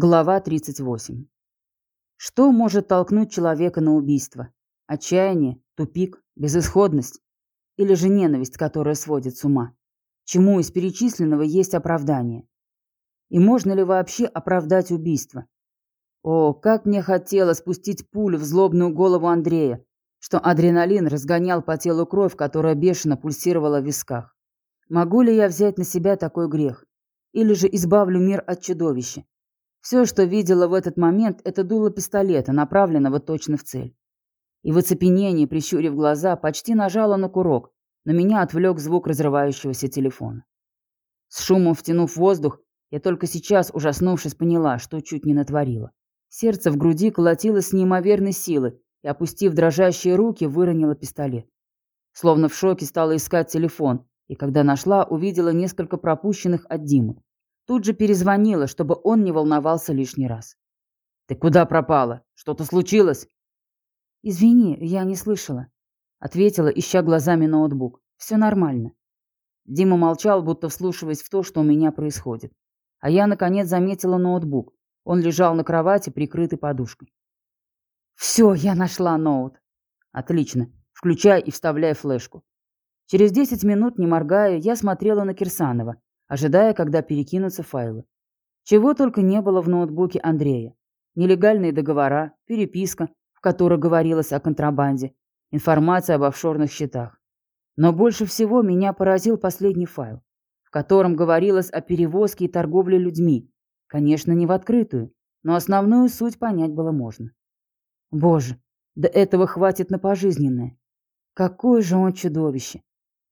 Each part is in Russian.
Глава 38. Что может толкнуть человека на убийство? Отчаяние, тупик, безысходность? Или же ненависть, которая сводит с ума? Чему из перечисленного есть оправдание? И можно ли вообще оправдать убийство? О, как мне хотелось спустить пулю в злобную голову Андрея, что адреналин разгонял по телу кровь, которая бешено пульсировала в висках. Могу ли я взять на себя такой грех? Или же избавлю мир от чудовища? Все, что видела в этот момент, это дуло пистолета, направленного точно в цель. И в оцепенении, прищурив глаза, почти нажала на курок, но меня отвлек звук разрывающегося телефона. С шумом втянув воздух, я только сейчас, ужаснувшись, поняла, что чуть не натворила. Сердце в груди колотилось с неимоверной силой, и, опустив дрожащие руки, выронила пистолет. Словно в шоке стала искать телефон, и когда нашла, увидела несколько пропущенных от Димы. Тут же перезвонила, чтобы он не волновался лишний раз. «Ты куда пропала? Что-то случилось?» «Извини, я не слышала», — ответила, ища глазами ноутбук. «Все нормально». Дима молчал, будто вслушиваясь в то, что у меня происходит. А я, наконец, заметила ноутбук. Он лежал на кровати, прикрытый подушкой. «Все, я нашла ноут». «Отлично. Включай и вставляй флешку». Через десять минут, не моргая, я смотрела на Кирсанова, ожидая, когда перекинутся файлы. Чего только не было в ноутбуке Андрея. Нелегальные договора, переписка, в которой говорилось о контрабанде, информация об офшорных счетах. Но больше всего меня поразил последний файл, в котором говорилось о перевозке и торговле людьми. Конечно, не в открытую, но основную суть понять было можно. Боже, да этого хватит на пожизненное. Какое же он чудовище!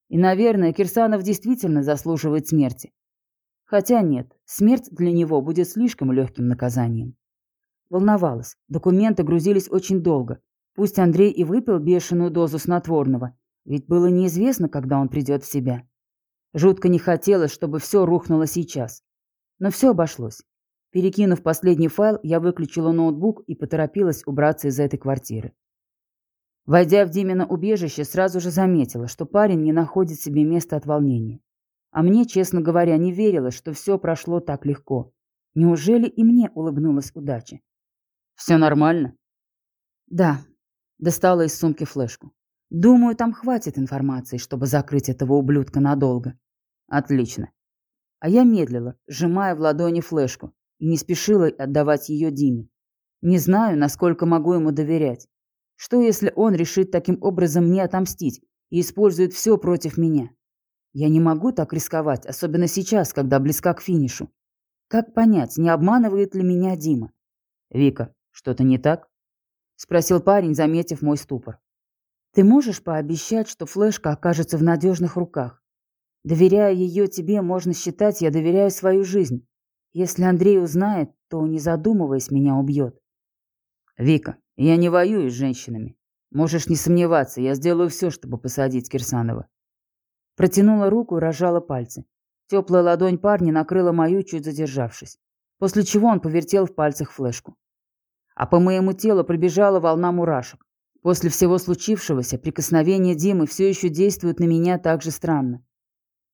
И, наверное, Кирсанов действительно заслуживает смерти. Хотя нет, смерть для него будет слишком легким наказанием. Волновалась. Документы грузились очень долго. Пусть Андрей и выпил бешеную дозу снотворного, ведь было неизвестно, когда он придет в себя. Жутко не хотелось, чтобы все рухнуло сейчас. Но все обошлось. Перекинув последний файл, я выключила ноутбук и поторопилась убраться из этой квартиры. Войдя в Димина убежище, сразу же заметила, что парень не находит себе места от волнения. А мне, честно говоря, не верилось, что все прошло так легко. Неужели и мне улыбнулась удача? «Все нормально?» «Да». Достала из сумки флешку. «Думаю, там хватит информации, чтобы закрыть этого ублюдка надолго». «Отлично». А я медлила, сжимая в ладони флешку, и не спешила отдавать ее Диме. Не знаю, насколько могу ему доверять. Что, если он решит таким образом мне отомстить и использует все против меня? Я не могу так рисковать, особенно сейчас, когда близка к финишу. Как понять, не обманывает ли меня Дима? «Вика, что-то не так?» — спросил парень, заметив мой ступор. «Ты можешь пообещать, что флешка окажется в надежных руках? Доверяя ее тебе, можно считать, я доверяю свою жизнь. Если Андрей узнает, то, не задумываясь, меня убьет». «Вика, я не воюю с женщинами. Можешь не сомневаться, я сделаю все, чтобы посадить Кирсанова. Протянула руку и разжала пальцы. Теплая ладонь парня накрыла мою, чуть задержавшись. После чего он повертел в пальцах флешку. А по моему телу пробежала волна мурашек. После всего случившегося прикосновения Димы все еще действуют на меня так же странно.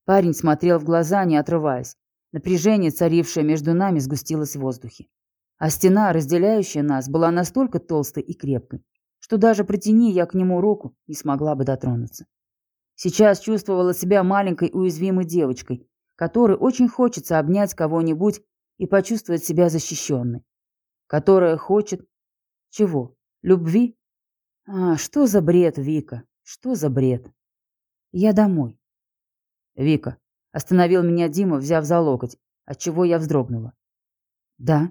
Парень смотрел в глаза, не отрываясь. Напряжение, царившее между нами, сгустилось в воздухе а стена, разделяющая нас, была настолько толстой и крепкой, что даже протяни я к нему руку, не смогла бы дотронуться. Сейчас чувствовала себя маленькой уязвимой девочкой, которой очень хочется обнять кого-нибудь и почувствовать себя защищенной. Которая хочет... Чего? Любви? А, что за бред, Вика? Что за бред? Я домой. Вика. Остановил меня Дима, взяв за локоть, отчего я вздрогнула. Да.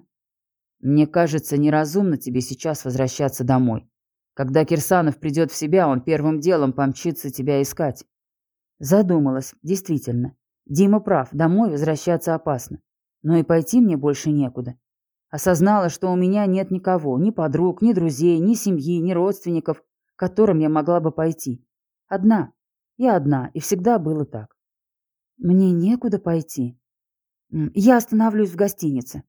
Мне кажется, неразумно тебе сейчас возвращаться домой. Когда Кирсанов придет в себя, он первым делом помчится тебя искать. Задумалась, действительно. Дима прав, домой возвращаться опасно. Но и пойти мне больше некуда. Осознала, что у меня нет никого, ни подруг, ни друзей, ни семьи, ни родственников, к которым я могла бы пойти. Одна. Я одна, и всегда было так. Мне некуда пойти. Я остановлюсь в гостинице.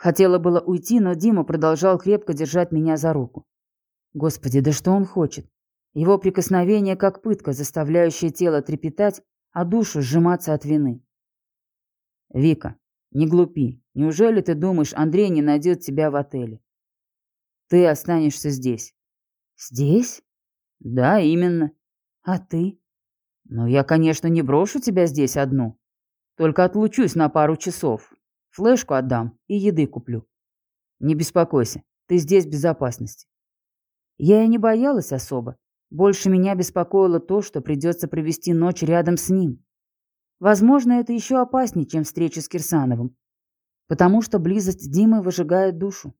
Хотела было уйти, но Дима продолжал крепко держать меня за руку. Господи, да что он хочет? Его прикосновение как пытка, заставляющая тело трепетать, а душу сжиматься от вины. «Вика, Не глупи. Неужели ты думаешь, Андрей не найдет тебя в отеле? Ты останешься здесь. Здесь? Да, именно. А ты? Ну, я, конечно, не брошу тебя здесь одну. Только отлучусь на пару часов. Флешку отдам и еды куплю. Не беспокойся, ты здесь в безопасности. Я и не боялась особо. Больше меня беспокоило то, что придется провести ночь рядом с ним. Возможно, это еще опаснее, чем встреча с Кирсановым, потому что близость Димы выжигает душу.